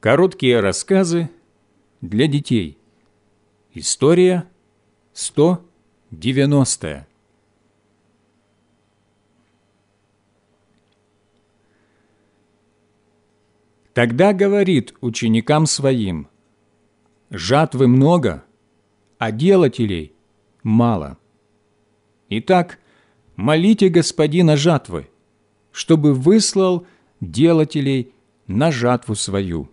Короткие рассказы для детей. История 190. Тогда говорит ученикам своим, «Жатвы много, а делателей мало. Итак, молите Господина жатвы, чтобы выслал делателей на жатву свою».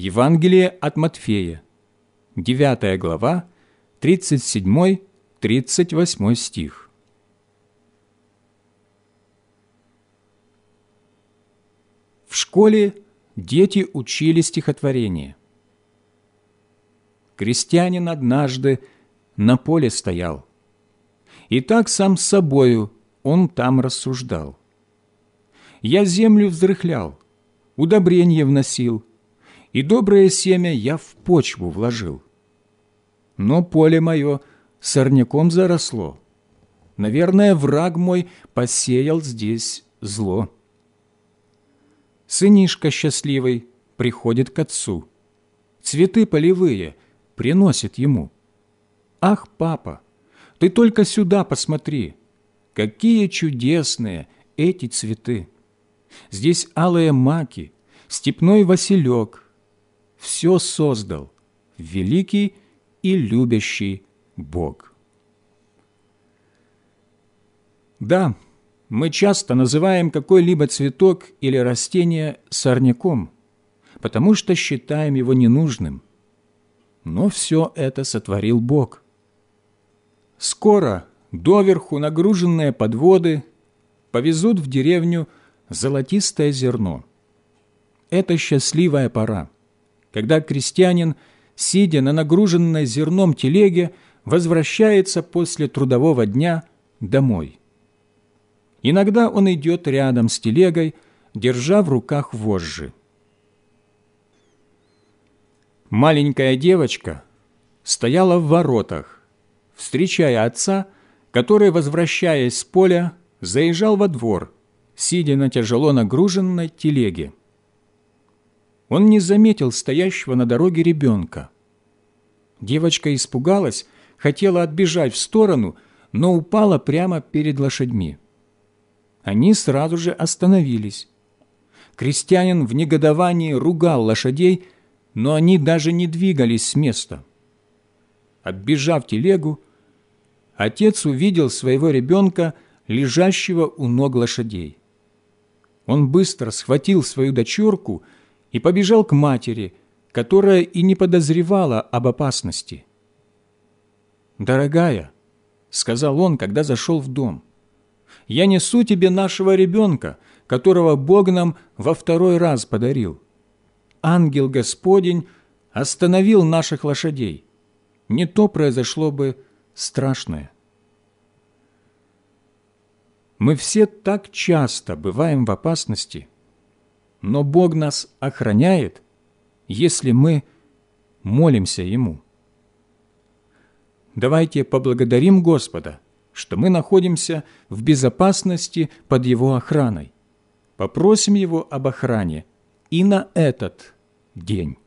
Евангелие от Матфея, 9 глава, 37-38 стих. В школе дети учили стихотворение. Крестьянин однажды на поле стоял, и так сам с собою он там рассуждал. Я землю взрыхлял, удобрение вносил, и доброе семя я в почву вложил. Но поле мое сорняком заросло. Наверное, враг мой посеял здесь зло. Сынишка счастливый приходит к отцу. Цветы полевые приносит ему. Ах, папа, ты только сюда посмотри, какие чудесные эти цветы. Здесь алые маки, степной василек. Все создал великий и любящий Бог. Да, мы часто называем какой-либо цветок или растение сорняком, потому что считаем его ненужным. Но все это сотворил Бог. Скоро доверху нагруженные подводы повезут в деревню золотистое зерно. Это счастливая пора, когда крестьянин, сидя на нагруженной зерном телеге, возвращается после трудового дня домой. Иногда он идет рядом с телегой, держа в руках вожжи. Маленькая девочка стояла в воротах, встречая отца, который, возвращаясь с поля, заезжал во двор, сидя на тяжело нагруженной телеге. Он не заметил стоящего на дороге ребенка. Девочка испугалась, хотела отбежать в сторону, но упала прямо перед лошадьми они сразу же остановились. Крестьянин в негодовании ругал лошадей, но они даже не двигались с места. Отбежав телегу, отец увидел своего ребенка, лежащего у ног лошадей. Он быстро схватил свою дочурку и побежал к матери, которая и не подозревала об опасности. «Дорогая», — сказал он, когда зашел в дом, я несу тебе нашего ребенка, которого Бог нам во второй раз подарил. Ангел Господень остановил наших лошадей. Не то произошло бы страшное. Мы все так часто бываем в опасности, но Бог нас охраняет, если мы молимся Ему. Давайте поблагодарим Господа – что мы находимся в безопасности под Его охраной. Попросим Его об охране и на этот день.